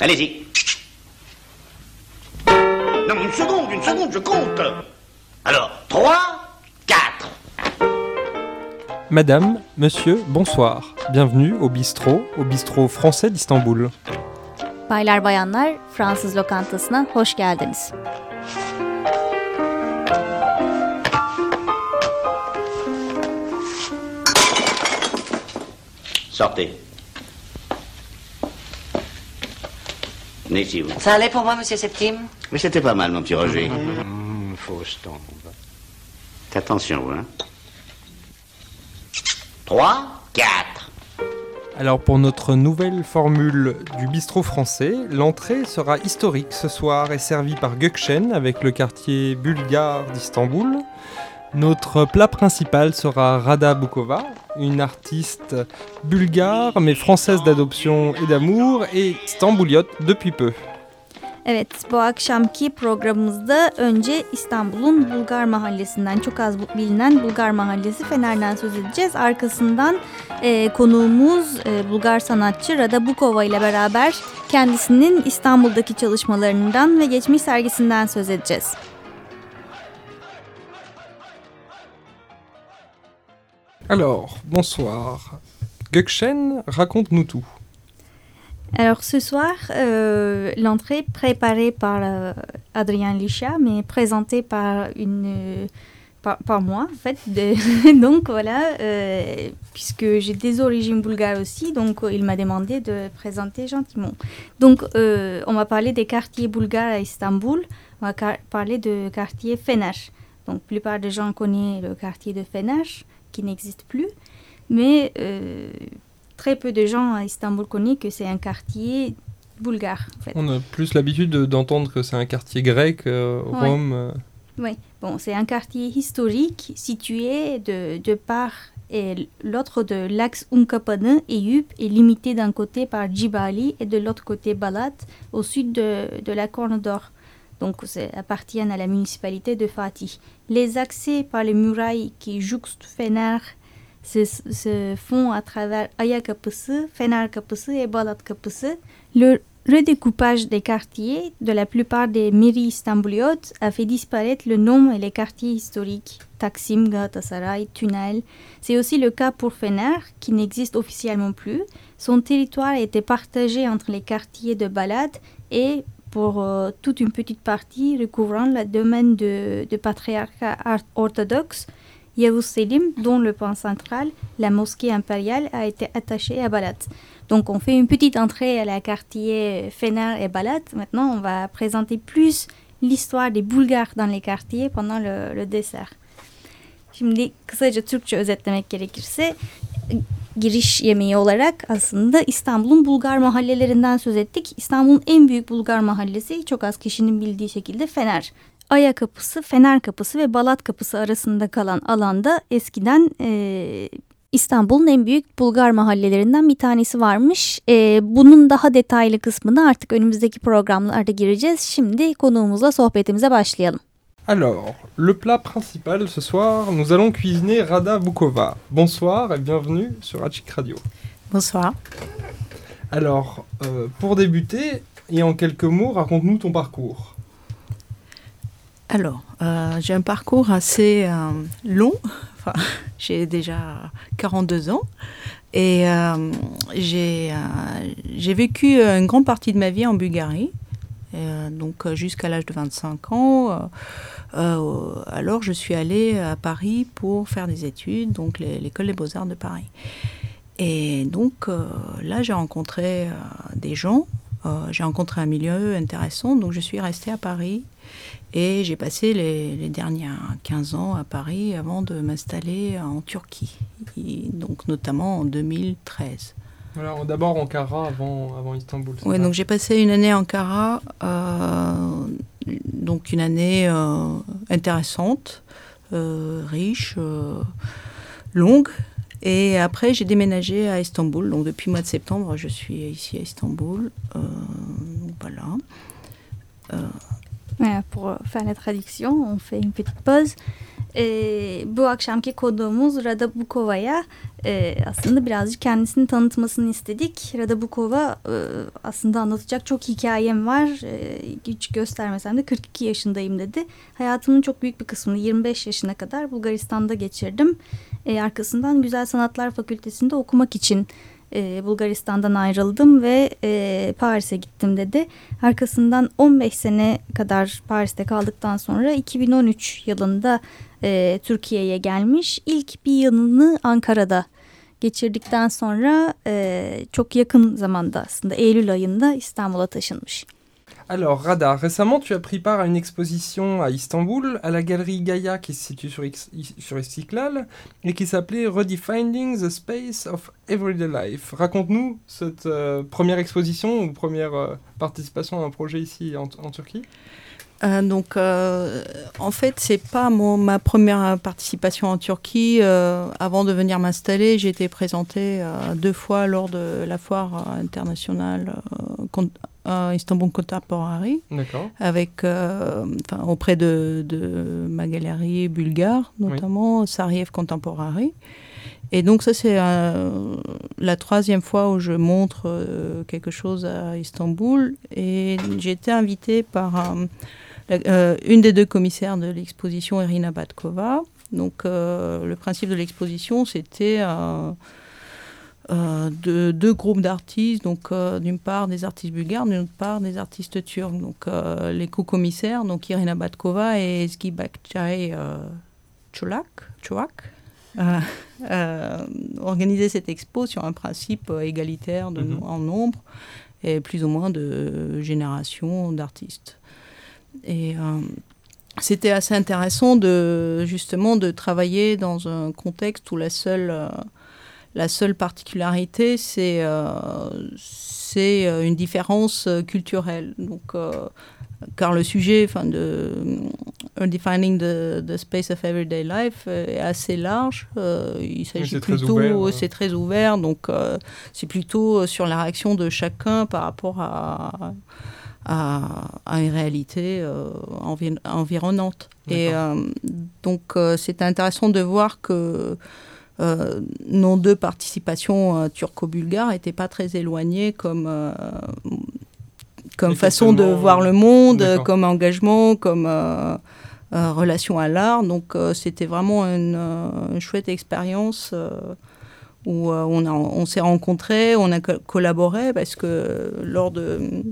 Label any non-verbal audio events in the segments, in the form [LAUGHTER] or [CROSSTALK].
Allez-y. Non, une seconde, une seconde, je compte. Alors, 3, 4. Madame, monsieur, bonsoir. Bienvenue au bistrot, au bistrot français d'Istanbul. Baylar bayanlar Fransız lokantasına hoş geldiniz. Sortez. Ça allait pour moi, monsieur Septime? Mais c'était pas mal, mon petit Roger. Mmh, fausse tombe. Attention, vous, hein. 3, 4. Alors pour notre nouvelle formule du bistrot français, l'entrée sera historique ce soir et servie par Gökçen avec le quartier bulgare d'Istanbul. Notre plat principal sera Rada Bukova, une artiste bulgare mais française d'adoption et d'amour et stambuliote depuis peu. Evet, bu akşamki programımızda önce İstanbul'un Bulgar Mahallesi'nden çok az bilinen Bulgar Mahallesi Fener'den söz edeceğiz. Arkasından e, konuğumuz e, Bulgar sanatçı Rada Bukova ile beraber kendisinin İstanbul'daki çalışmalarından ve geçmiş sergisinden söz edeceğiz. Alors, bonsoir. Gökçen, raconte-nous tout. Alors ce soir, euh, l'entrée préparée par euh, Adrien Licha, mais présentée par une euh, par, moi en fait. De- [LAUGHS] donc voilà, puisque j'ai des origines bulgares aussi, donc il m'a demandé de présenter gentiment. Donc on va parler des quartiers bulgares à Istanbul. On va parler de quartier Fener. Donc la plupart des gens connaissent le quartier de Fener, qui n'existe plus, mais euh, très peu de gens à Istanbul connaissent que c'est un quartier bulgare. En fait. On a plus l'habitude de- d'entendre que c'est un quartier grec, euh, Ouais. Rome. euh, Oui, bon, c'est un quartier historique situé de, de part et l'autre de l'axe Unkapanı et Yup est limité d'un côté par Djibali et de l'autre côté Balat au sud de, de la Corne d'Or. Donc, appartiennent à la municipalité de Fatih. Les accès par les murailles qui jouxtent Fener se, font à travers Aya Kapısı, Fener Kapısı et Balat Kapısı. Le redécoupage des quartiers de la plupart des mairies istanbuliotes a fait disparaître le nom et les quartiers historiques. Taksim, Galatasaray, Tunnel. C'est aussi le cas pour Fener, qui n'existe officiellement plus. Son territoire était partagé entre les quartiers de Balad et euh, toute une petite partie recouvrant le domaine de, de patriarcat ar- orthodoxe Selim, dont le point central, la mosquée impériale, a été attaché à Balat. Donc on fait une petite entrée à la quartier Fener et Balat. Maintenant, on va présenter plus l'histoire des Bulgares dans les quartiers pendant le, le dessert. Şimdi kısaca Türkçe özetlemek gerekirse giriş yemeği olarak aslında İstanbul'un Bulgar mahallelerinden söz ettik. İstanbul'un en büyük Bulgar mahallesi çok az kişinin bildiği şekilde Fener. Aya Kapısı, Fener Kapısı ve Balat Kapısı arasında kalan alanda eskiden eee, İstanbul'un en büyük Bulgar mahallelerinden bir tanesi varmış. Eee, bunun daha detaylı kısmını artık önümüzdeki programlarda gireceğiz. Şimdi konuğumuzla sohbetimize başlayalım. Alors, le plat principal ce soir, nous allons cuisiner Rada Bukova. Bonsoir et bienvenue sur Achik Radio. Bonsoir. Alors, euh, pour débuter, et en quelques mots, raconte-nous ton parcours. Alors, euh, j'ai un parcours assez euh, long. [LAUGHS] Enfin, j'ai déjà 42 ans. Et j'ai vécu une grande partie de ma vie en Bulgarie. Donc jusqu'à l'âge de 25 ans. Euh, alors je suis allée à Paris pour faire des études, donc l'école des beaux-arts de Paris. Et donc euh, là j'ai rencontré euh, des gens, j'ai rencontré un milieu intéressant, donc je suis restée à Paris et j'ai passé les, les dernières 15 ans à Paris avant de m'installer en Turquie, et donc notamment en 2013. Alors, d'abord Ankara avant, avant Istanbul. Oui, donc j'ai passé une année à Ankara, donc une année euh, intéressante, euh, riche, euh, longue. Et après, j'ai déménagé à Istanbul. Donc depuis le mois de septembre, je suis ici à Istanbul. Voilà, pour faire la traduction, on fait une petite pause. e, bu akşamki konuğumuz Rada Bukova'ya e, aslında birazcık kendisini tanıtmasını istedik. Rada Bukova e, aslında anlatacak çok hikayem var. E, hiç göstermesem de 42 yaşındayım dedi. Hayatımın çok büyük bir kısmını 25 yaşına kadar Bulgaristan'da geçirdim. E, arkasından Güzel Sanatlar Fakültesi'nde okumak için e, Bulgaristan'dan ayrıldım ve e, Paris'e gittim dedi. Arkasından 15 sene kadar Paris'te kaldıktan sonra 2013 yılında e, Türkiye'ye gelmiş. İlk bir yılını Ankara'da geçirdikten sonra e, çok yakın zamanda aslında Eylül ayında İstanbul'a taşınmış. Alors, Rada, récemment, tu as pris part à une exposition à Istanbul, à la galerie Gaia qui se situe sur, et qui s'appelait Redefining the Space of Everyday Life. Raconte-nous cette euh, première exposition ou première euh, participation à un projet ici en, Turquie. Euh, donc, en fait, c'est pas ma première participation en Turquie. avant de venir m'installer, j'ai été présentée deux fois lors de la foire internationale Istanbul Contemporary, avec euh, auprès de, de, ma galerie bulgare, notamment Sariev Contemporary. Et donc ça c'est euh, la troisième fois où je montre euh, quelque chose à Istanbul et j'ai été invitée par une des deux commissaires de l'exposition, Irina Batkova. Donc le principe de l'exposition c'était euh, de deux groupes d'artistes, donc euh, d'une part des artistes bulgares, d'une part des artistes turcs. Donc euh, les co-commissaires, donc Irina Batkova et Ezgi Bakçay Chulak, organisaient cette expo sur un principe égalitaire de, mhm. en nombre et plus ou moins de génération d'artistes. Et c'était assez intéressant de justement de travailler dans un contexte où la seule la seule particularité, c'est euh, euh, une différence euh, culturelle. Donc, car le sujet enfin, de Defining the, Space of Everyday Life est assez large. il s'agit plutôt, c'est très ouvert, donc c'est plutôt sur la réaction de chacun par rapport à, à, une réalité environnante. Et donc c'est intéressant de voir que euh, nos deux participations euh, turco-bulgares n'étaient pas très éloignées comme, euh, comme façon de voir le monde, comme engagement, comme relation à l'art. Donc c'était vraiment une, chouette expérience où on, on s'est rencontrés, on a collaboré parce que lors de,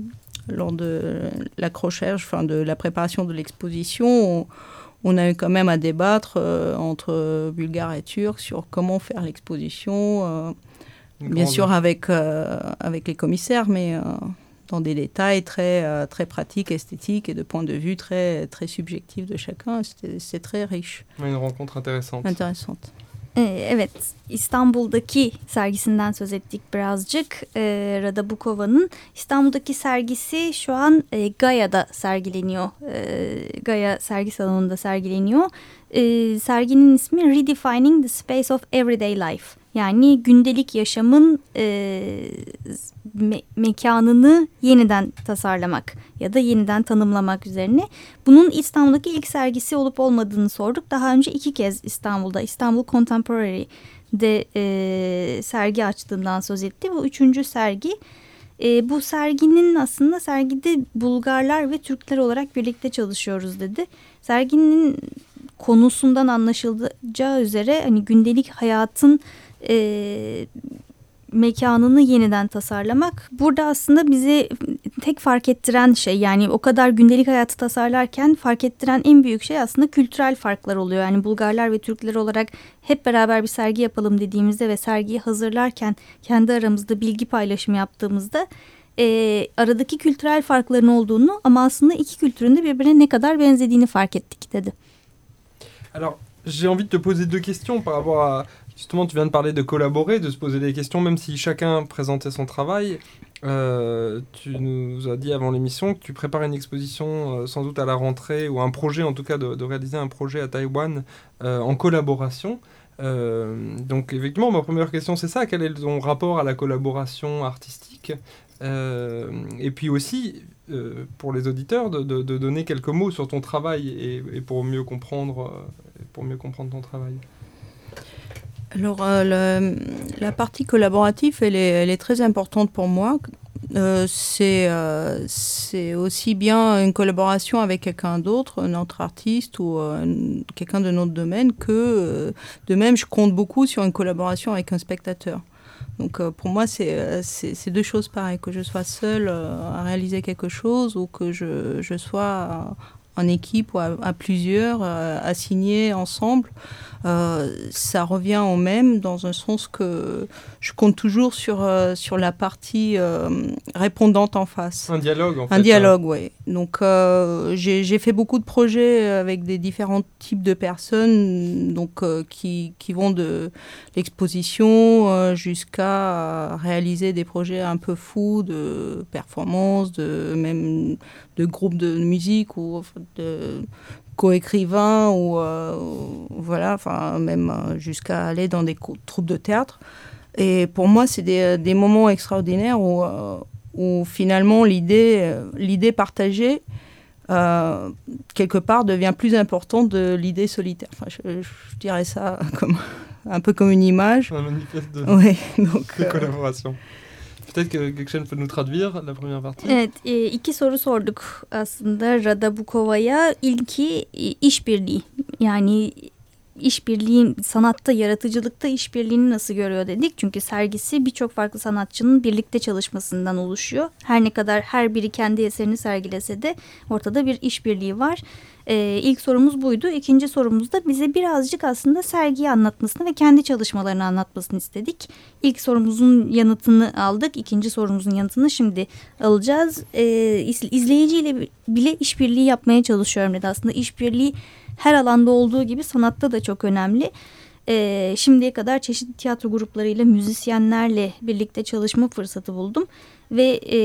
lors de l'accrochage, enfin de la préparation de l'exposition, on a eu quand même à débattre euh, entre Bulgares et Turcs sur comment faire l'exposition, euh, bien sûr avec, euh, avec les commissaires, mais dans des détails très, très pratiques, esthétiques et de point de vue très, très subjectifs de chacun. C'est très riche. Une rencontre intéressante. Intéressante. Ee, evet, İstanbul'daki sergisinden söz ettik birazcık. Bukova'nın İstanbul'daki sergisi şu an e, Gaya'da sergileniyor. Ee, Gaya sergi salonunda sergileniyor. Serginin ismi Redefining the Space of Everyday Life. Yani gündelik yaşamın e, me mekanını yeniden tasarlamak ya da yeniden tanımlamak üzerine. Bunun İstanbul'daki ilk sergisi olup olmadığını sorduk. Daha önce iki kez İstanbul'da, İstanbul Contemporary'de e, sergi açtığından söz etti. Bu üçüncü sergi. E, bu serginin aslında sergide Bulgarlar ve Türkler olarak birlikte çalışıyoruz dedi. Serginin konusundan anlaşılacağı üzere hani gündelik hayatın e, mekanını yeniden tasarlamak. Burada aslında bizi tek fark ettiren şey yani o kadar gündelik hayatı tasarlarken fark ettiren en büyük şey aslında kültürel farklar oluyor. Yani Bulgarlar ve Türkler olarak hep beraber bir sergi yapalım dediğimizde ve sergiyi hazırlarken kendi aramızda bilgi paylaşımı yaptığımızda e, aradaki kültürel farkların olduğunu ama aslında iki kültürün de birbirine ne kadar benzediğini fark ettik dedi. Alors, j'ai envie de te poser deux questions par rapport à Justement, tu viens de parler de collaborer, de se poser des questions, même si chacun présentait son travail. Euh, tu nous as dit avant l'émission que tu prépares une exposition euh, sans doute à la rentrée, ou un projet en tout cas de, réaliser un projet à Taïwan euh, en collaboration. donc effectivement, ma première question c'est ça, quel est ton rapport à la collaboration artistique? Et puis aussi, pour les auditeurs, de, donner quelques mots sur ton travail et, et pour mieux comprendre pour mieux comprendre ton travail Alors, euh, la partie collaborative, elle est, très importante pour moi. Euh, c'est euh, c'est aussi bien une collaboration avec quelqu'un d'autre, un autre artiste ou quelqu'un de notre domaine, que de même, je compte beaucoup sur une collaboration avec un spectateur. Donc pour moi, c'est deux choses pareilles, que je sois seule à réaliser quelque chose ou que je sois en équipe ou à, à plusieurs, à signer ensemble. Euh, ça revient au même dans un sens que je compte toujours sur, euh, sur la partie euh, répondante en face. Un dialogue, en Un fait. hein. dialogue, oui. Donc, euh, j'ai fait beaucoup de projets avec des différents types de personnes donc, euh, qui, qui vont de l'exposition euh, jusqu'à réaliser des projets un peu fous de performance, de, même de groupes de musique ou enfin, de co-écrivains ou euh, voilà, enfin même euh, jusqu'à aller dans des troupes de théâtre. Et pour moi, c'est des, des moments extraordinaires où, euh, où finalement l'idée, l'idée partagée euh, quelque part devient plus importante de l'idée solitaire. Enfin, je, je dirais ça [LAUGHS] comme un peu comme une image. Un manifeste de, Oui, donc de euh, collaboration. Peut-être que Gökçen peut nous traduire la première partie. Evet, e, iki soru sorduk aslında Rada Bukova'ya. İlki e, işbirliği. Yani işbirliğin sanatta, yaratıcılıkta işbirliğini nasıl görüyor dedik. Çünkü sergisi birçok farklı sanatçının birlikte çalışmasından oluşuyor. Her ne kadar her biri kendi eserini sergilese de ortada bir işbirliği var. Ee, ilk sorumuz buydu. İkinci sorumuz da bize birazcık aslında sergiyi anlatmasını ve kendi çalışmalarını anlatmasını istedik. İlk sorumuzun yanıtını aldık. İkinci sorumuzun yanıtını şimdi alacağız. Ee, iz- izleyiciyle bile işbirliği yapmaya çalışıyorum dedi. Aslında işbirliği her alanda olduğu gibi sanatta da çok önemli. Ee, şimdiye kadar çeşitli tiyatro gruplarıyla, müzisyenlerle birlikte çalışma fırsatı buldum. Ve e,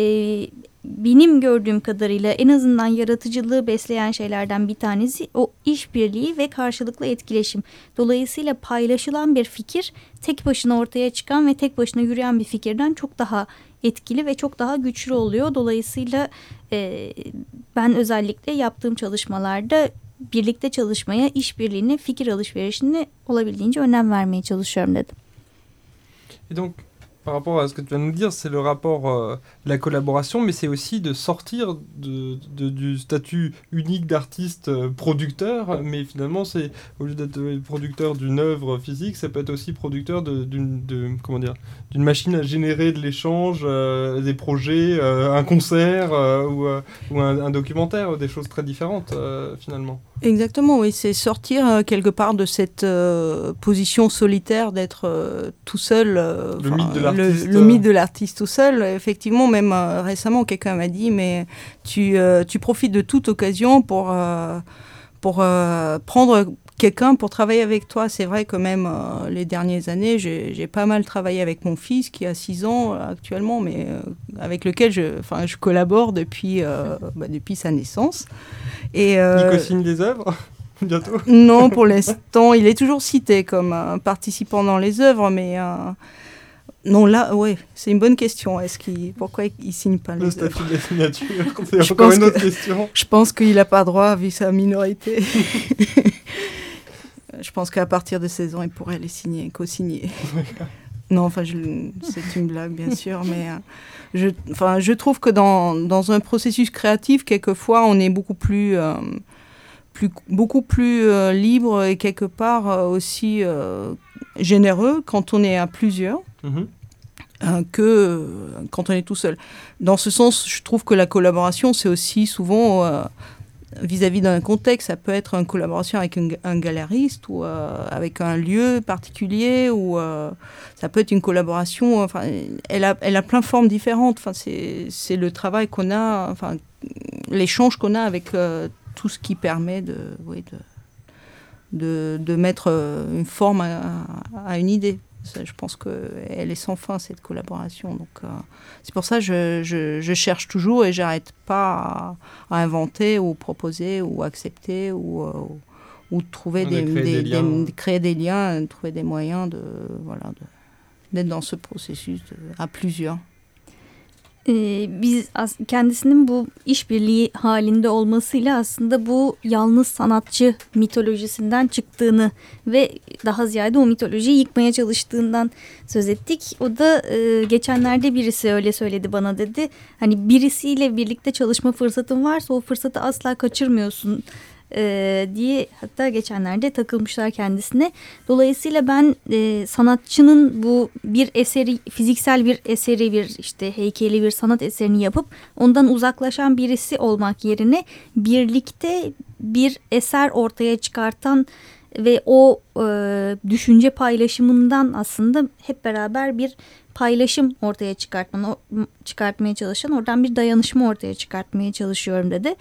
benim gördüğüm kadarıyla en azından yaratıcılığı besleyen şeylerden bir tanesi o işbirliği ve karşılıklı etkileşim. Dolayısıyla paylaşılan bir fikir tek başına ortaya çıkan ve tek başına yürüyen bir fikirden çok daha etkili ve çok daha güçlü oluyor. Dolayısıyla e, ben özellikle yaptığım çalışmalarda birlikte çalışmaya, işbirliğine, fikir alışverişine olabildiğince önem vermeye çalışıyorum dedim. Et donc, par rapport à ce que tu viens de nous dire, c'est le rapport euh, de la collaboration, mais c'est aussi de sortir de, de- du statut unique d'artiste euh, producteur, mais finalement, c'est au lieu d'être euh, producteur d'une œuvre physique, ça peut être aussi producteur d'une de, comment dire d'une machine à générer de l'échange, euh, des projets, euh, un concert ou, ou un, un documentaire, des choses très différentes finalement. Exactement, oui, c'est sortir quelque part de cette position solitaire d'être tout seul. Le mythe de l'artiste, Le, euh. mythe de l'artiste tout seul. Effectivement, même euh, récemment, quelqu'un m'a dit, mais tu, euh, tu profites de toute occasion pour, euh, pour euh, prendre quelqu'un pour travailler avec toi. C'est vrai que même euh, les dernières années, j'ai pas mal travaillé avec mon fils qui a 6 ans euh, actuellement, mais euh, avec lequel je, je collabore depuis, euh, bah, depuis sa naissance. Et, euh, Nico signe des œuvres [LAUGHS] bientôt? non, pour l'instant, il est toujours cité comme un participant dans les œuvres, mais euh, non, là, oui, c'est une bonne question. Est-ce qu'il, pourquoi il signe pas Le les statut de la signature, [LAUGHS] c'est Je encore pense une que- autre question. Je pense qu'il n'a pas droit vu sa minorité. [LAUGHS] Je pense qu'à partir de 16 ans, il pourrait les signer, co-signer. [LAUGHS] Non, enfin, c'est une blague, bien sûr, mais euh, je, enfin, je trouve que dans, dans un processus créatif, quelquefois, on est beaucoup plus, euh, plus, beaucoup plus euh, libre et quelque part aussi généreux quand on est à plusieurs Mhm. euh, que quand on est tout seul. Dans ce sens, je trouve que la collaboration, c'est aussi souvent euh, vis-à-vis d'un contexte. Ça peut être une collaboration avec un, un galeriste ou euh, avec un lieu particulier ou euh, ça peut être une collaboration. Enfin, elle a, plein de formes différentes. Enfin, c'est le travail qu'on a, enfin, l'échange qu'on a avec tout ce qui permet de, de, mettre une forme à une idée. Je pense qu'elle est sans fin, cette collaboration. Donc, euh, c'est pour ça que je, je, je cherche toujours et j'arrête pas à, à inventer ou proposer ou accepter ou, euh, ou de trouver De des, créer des liens. de créer des liens, de trouver des moyens de voilà de- d'être dans ce processus de- à plusieurs. Ee, biz kendisinin bu işbirliği halinde olmasıyla aslında bu yalnız sanatçı mitolojisinden çıktığını ve daha ziyade o mitolojiyi yıkmaya çalıştığından söz ettik. O da e, geçenlerde birisi öyle söyledi bana dedi. Hani birisiyle birlikte çalışma fırsatın varsa o fırsatı asla kaçırmıyorsun e, diye hatta geçenlerde takılmışlar kendisine. Dolayısıyla ben e, sanatçının bu bir eseri fiziksel bir eseri bir işte heykeli bir sanat eserini yapıp ondan uzaklaşan birisi olmak yerine birlikte bir eser ortaya çıkartan ve o e, düşünce paylaşımından aslında hep beraber bir paylaşım ortaya çıkartman, çıkartmaya çalışan oradan bir dayanışma ortaya çıkartmaya çalışıyorum dedi.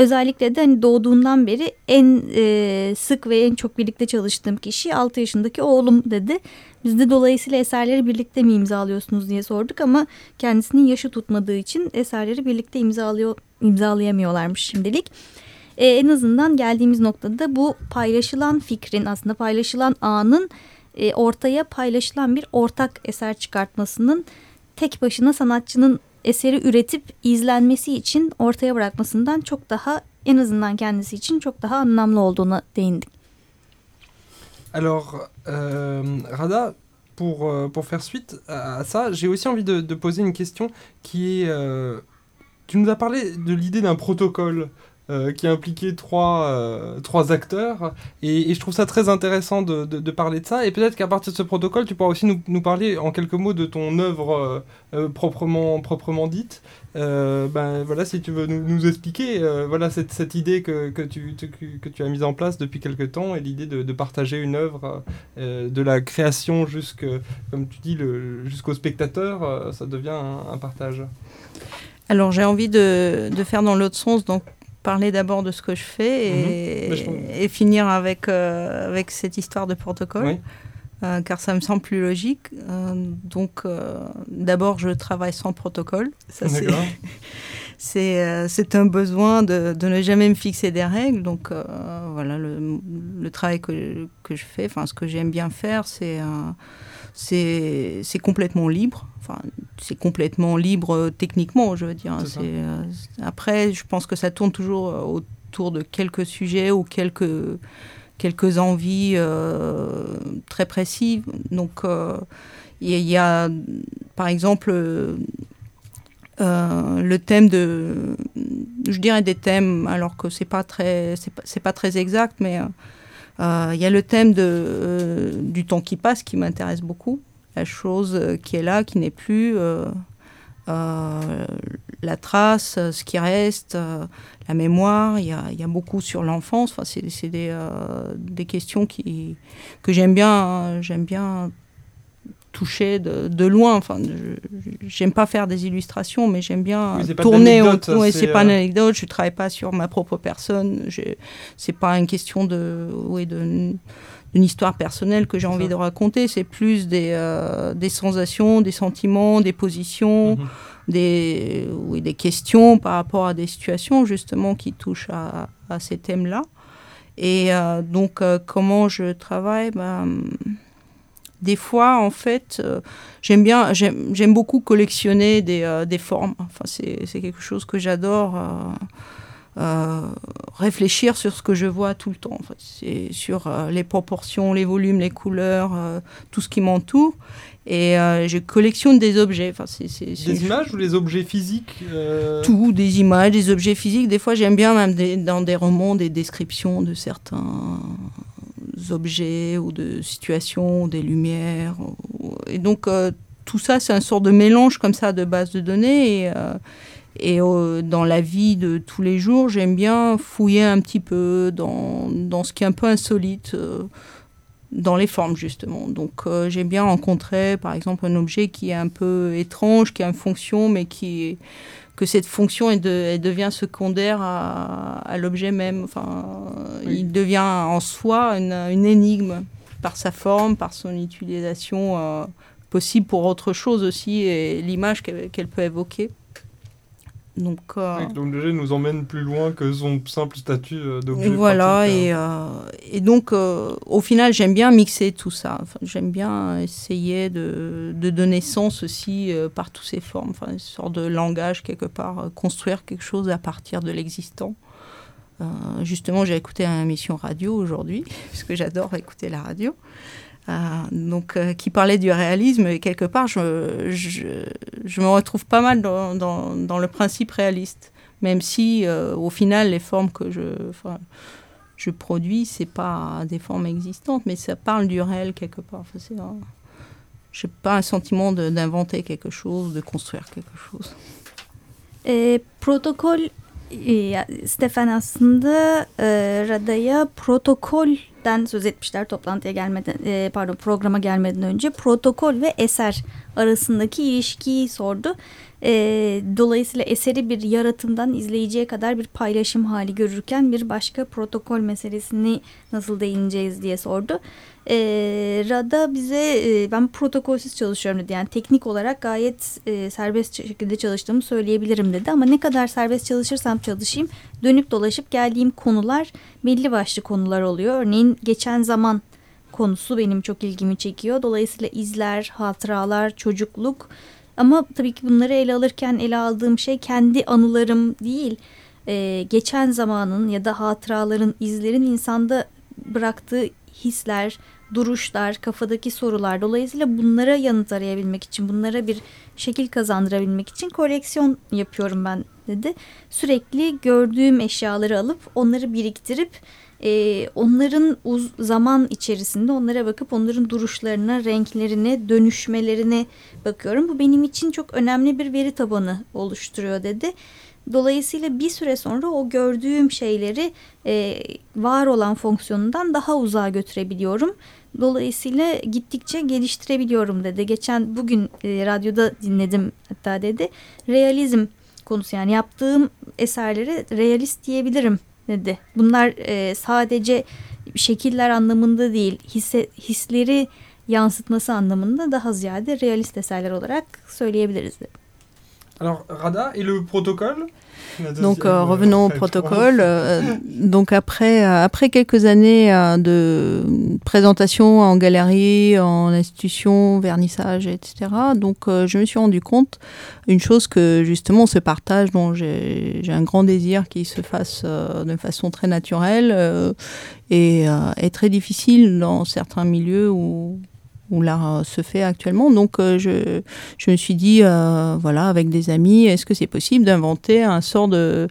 Özellikle de hani doğduğundan beri en e, sık ve en çok birlikte çalıştığım kişi 6 yaşındaki oğlum dedi. Biz de dolayısıyla eserleri birlikte mi imzalıyorsunuz diye sorduk ama kendisinin yaşı tutmadığı için eserleri birlikte imzalıyor imzalayamıyorlarmış şimdilik. E, en azından geldiğimiz noktada bu paylaşılan fikrin aslında paylaşılan anın e, ortaya paylaşılan bir ortak eser çıkartmasının tek başına sanatçının eseri üretip izlenmesi için ortaya bırakmasından çok daha en azından kendisi için çok daha anlamlı olduğuna değindik. Alors, euh, Rada, pour, euh, pour faire suite à ça, j'ai aussi envie de, de, poser une question qui est... Euh, tu nous as parlé de l'idée d'un protocole Euh, qui impliquait trois, euh, trois acteurs. Et, je trouve ça très intéressant de, parler de ça. Et peut-être qu'à partir de ce protocole, tu pourras aussi nous, parler en quelques mots de ton œuvre euh, proprement, dite. ben voilà, si tu veux nous, expliquer voilà cette, idée que, tu, as mise en place depuis quelques temps et l'idée de, partager une œuvre de la création jusqu'au spectateur, ça devient un, un partage. Alors j'ai envie de, de, faire dans l'autre sens, donc parler d'abord de ce que je fais et, mhm. finir avec, euh, avec cette histoire de protocole. Euh, car ça me semble plus logique. Euh, donc, d'abord, je travaille sans protocole. Ça, c'est, [LAUGHS] c'est, un besoin de, de, ne jamais me fixer des règles. Donc, voilà, le, le, travail que, que je fais, enfin, ce que j'aime bien faire, c'est c'est complètement libre. Enfin, c'est complètement libre euh, techniquement, je veux dire. Euh, après, je pense que ça tourne toujours euh, autour de quelques sujets ou quelques, quelques envies très précises. Donc, il y, a, par exemple, le thème de, je dirais des thèmes, alors que c'est pas très, c'est pas, pas, très exact, mais il y a le thème euh, du temps qui passe qui m'intéresse beaucoup. La chose euh, qui est là, qui n'est plus. la trace, ce qui reste, la mémoire. Il y a, beaucoup sur l'enfance. Enfin, c'est des, des, questions qui, que j'aime bien, j'aime bien toucher de, de, loin. Enfin, j'aime pas faire des illustrations, mais j'aime bien tourner. Oui, c'est pas une euh, anecdote. Je travaille pas sur ma propre personne. C'est pas une question de, de d'une histoire personnelle que j'ai envie de raconter. C'est plus des, euh, des sensations, des sentiments, des positions, mhm. des, oui, des questions par rapport à des situations justement qui touchent à, à ces thèmes-là. Et euh, donc, comment je travaille ben, des fois, en fait, euh, j'aime bien, j'aime beaucoup collectionner des, euh, des formes. Enfin, c'est quelque chose que j'adore. Euh, réfléchir sur ce que je vois tout le temps. En fait. C'est sur les proportions, les volumes, les couleurs, tout ce qui m'entoure. Et je collectionne des objets. Enfin, des images ou des objets physiques Tout, des images, des objets physiques. Des fois, j'aime bien même dans des romans des descriptions de certains objets ou de situations, des lumières. Et donc, euh, tout ça, c'est un sort de mélange comme ça de bases de données. Et, euh, euh, dans la vie de tous les jours, j'aime bien fouiller un petit peu dans, dans, ce qui est un peu insolite, dans les formes justement. Donc j'aime bien rencontrer par exemple un objet qui est un peu étrange, qui a une fonction, mais qui est que cette fonction elle, devient secondaire à, l'objet même. Enfin, Il devient en soi une, énigme par sa forme, par son utilisation euh, possible pour autre chose aussi et l'image qu'elle peut évoquer. Donc, euh, l'objet nous emmène plus loin que son simple statut euh, d'objet. Voilà, et, euh, et, donc au final, j'aime bien mixer tout ça. Enfin, j'aime bien essayer de, de, donner sens aussi par toutes ces formes, enfin, une sorte de langage quelque part, construire quelque chose à partir de l'existant. justement, j'ai écouté une émission radio aujourd'hui, [LAUGHS] puisque j'adore écouter la radio. Euh, donc, euh, qui parlait du réalisme. Et quelque part, je, me retrouve pas mal dans, le principe réaliste, même si euh, au final, les formes que je, je produis, c'est pas des formes existantes, mais ça parle du réel quelque part. Enfin, n'ai pas un sentiment d'inventer quelque chose, de construire quelque chose. Et protocole Stefan aslında e, Rada'ya protokolden söz etmişler toplantıya gelmeden e, pardon programa gelmeden önce protokol ve eser arasındaki ilişkiyi sordu. E, dolayısıyla eseri bir yaratımdan izleyiciye kadar bir paylaşım hali görürken bir başka protokol meselesini nasıl değineceğiz diye sordu. E, Rada bize e, ben protokolsüz çalışıyorum dedi. Yani teknik olarak gayet e, serbest şekilde çalıştığımı söyleyebilirim dedi. Ama ne kadar serbest çalışırsam çalışayım dönüp dolaşıp geldiğim konular belli başlı konular oluyor. Örneğin geçen zaman konusu benim çok ilgimi çekiyor. Dolayısıyla izler, hatıralar, çocukluk ama tabii ki bunları ele alırken ele aldığım şey kendi anılarım değil. Ee, geçen zamanın ya da hatıraların, izlerin insanda bıraktığı hisler, duruşlar, kafadaki sorular. Dolayısıyla bunlara yanıt arayabilmek için, bunlara bir şekil kazandırabilmek için koleksiyon yapıyorum ben dedi. Sürekli gördüğüm eşyaları alıp onları biriktirip e, onların uz zaman içerisinde onlara bakıp onların duruşlarına, renklerine, dönüşmelerine bakıyorum. Bu benim için çok önemli bir veri tabanı oluşturuyor dedi. Dolayısıyla bir süre sonra o gördüğüm şeyleri e, var olan fonksiyonundan daha uzağa götürebiliyorum. Dolayısıyla gittikçe geliştirebiliyorum dedi. Geçen bugün e, radyoda dinledim hatta dedi. Realizm konusu yani yaptığım eserleri realist diyebilirim dedi. Bunlar e, sadece şekiller anlamında değil, hisse, hisleri yansıtması anlamında daha ziyade realist eserler olarak söyleyebiliriz. Alors, Rada et le protocole Donc euh, revenons au protocole. [LAUGHS] Euh, donc après, euh, après quelques années de présentation en galerie, en institution, vernissage, etc. Donc je me suis rendu compte une chose que justement ce partage dont j'ai un grand désir qu'il se fasse de façon très naturelle et est très difficile dans certains milieux où où l'art se fait actuellement. Donc euh, je, je, me suis dit, euh, voilà, avec des amis, est-ce que c'est possible d'inventer un sort de,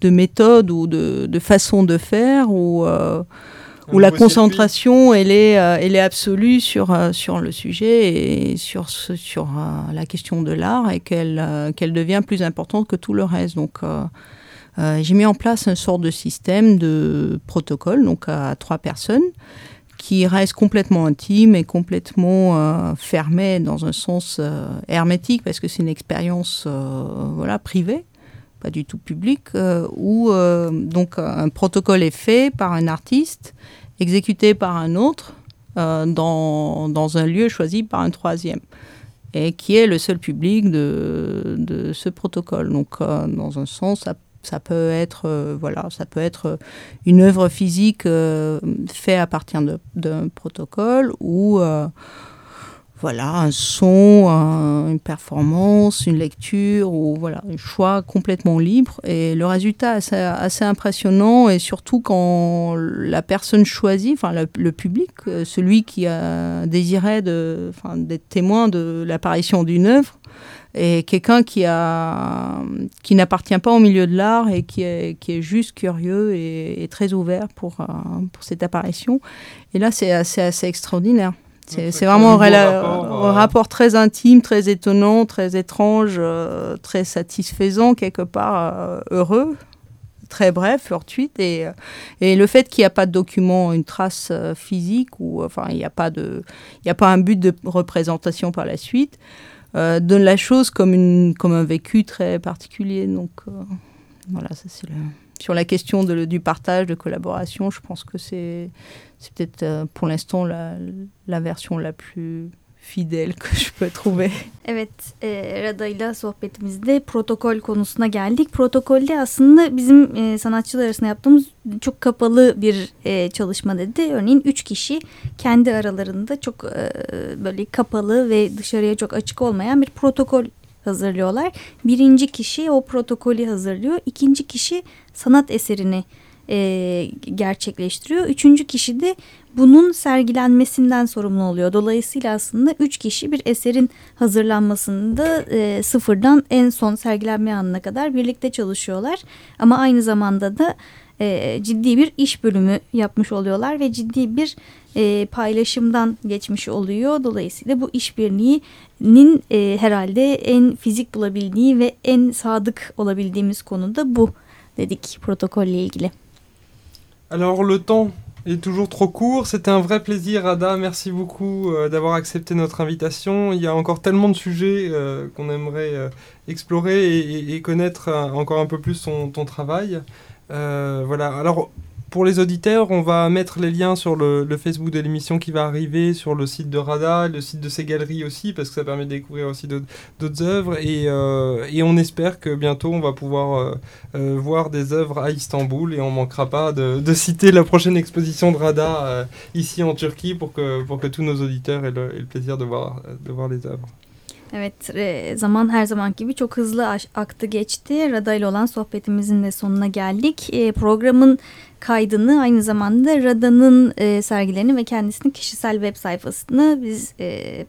de, méthode ou de, de, façon de faire où, euh, où la concentration, elle est, elle est absolue sur, sur le sujet et sur, sur la question de l'art et qu'elle qu'elle devient plus importante que tout le reste. Donc j'ai mis en place un sort de système de protocole, donc à trois personnes qui reste complètement intime et complètement euh, fermé dans un sens euh, hermétique parce que c'est une expérience euh, voilà privée pas du tout public où donc un protocole est fait par un artiste exécuté par un autre dans, dans, un lieu choisi par un troisième et qui est le seul public de, de ce protocole. Donc dans un sens ça peut être euh, voilà, ça peut être euh, une œuvre physique euh, faite à partir d'un protocole ou voilà un son, une performance, une lecture ou voilà un choix complètement libre. Et le résultat est assez, impressionnant et surtout quand la personne choisit, enfin le, public, celui qui a désiré d'être témoin de l'apparition d'une œuvre et quelqu'un qui a qui n'appartient pas au milieu de l'art et qui est, qui est juste curieux et, très ouvert pour, euh, pour cette apparition. Et là, c'est assez, assez extraordinaire. C'est vraiment un, euh, rapport, très intime, très étonnant, très étrange, euh, très satisfaisant, quelque part heureux, très bref, fortuite. Et, et le fait qu'il n'y a pas de document, une trace physique, ou enfin, il n'y a, pas de, il a pas un but de représentation par la suite, euh, donne la chose comme, une, comme un vécu très particulier. Donc euh, voilà, ça c'est sur la question de, du partage, de collaboration, je pense que c'est peut-être euh, pour l'instant la, la, version la plus je peux trouver. Evet, e, Rada ile sohbetimizde protokol konusuna geldik. Protokolde aslında bizim e, sanatçılar arasında yaptığımız çok kapalı bir e, çalışma dedi. Örneğin üç kişi kendi aralarında çok e, böyle kapalı ve dışarıya çok açık olmayan bir protokol hazırlıyorlar. Birinci kişi o protokolü hazırlıyor. İkinci kişi sanat eserini e, gerçekleştiriyor. Üçüncü kişi de bunun sergilenmesinden sorumlu oluyor. Dolayısıyla aslında üç kişi bir eserin hazırlanmasında e, sıfırdan en son sergilenme anına kadar birlikte çalışıyorlar. Ama aynı zamanda da e, ciddi bir iş bölümü yapmış oluyorlar ve ciddi bir e, paylaşımdan geçmiş oluyor. Dolayısıyla bu işbirliğinin e, herhalde en fizik bulabildiği ve en sadık olabildiğimiz konuda bu dedik protokolle ilgili. Alors le temps est toujours trop court. C'était un vrai plaisir, Ada. Merci beaucoup euh, d'avoir accepté notre invitation. Il y a encore tellement de sujets euh, qu'on aimerait euh, explorer et, connaître encore un peu plus ton, travail. Voilà. Alors pour les auditeurs, on va mettre les liens sur le, Facebook de l'émission qui va arriver, sur le site de Rada, le site de ses galeries aussi, parce que ça permet de découvrir aussi d'autres- œuvres. Et, euh, et on espère que bientôt on va pouvoir euh, euh, voir des œuvres à Istanbul et on manquera pas de, citer la prochaine exposition de Rada ici en Turquie pour que, pour que tous nos auditeurs aient le, aient le plaisir de voir, de voir les œuvres. Evet e, zaman her zaman gibi çok hızlı aktı geçti. Rada ile olan sohbetimizin de sonuna geldik. E, programın kaydını aynı zamanda Rada'nın e, sergilerini ve kendisinin kişisel web sayfasını biz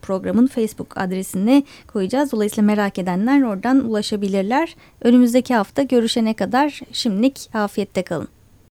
programın Facebook adresine koyacağız. Dolayısıyla merak edenler oradan ulaşabilirler. Önümüzdeki hafta görüşene kadar şimdilik afiyette kalın.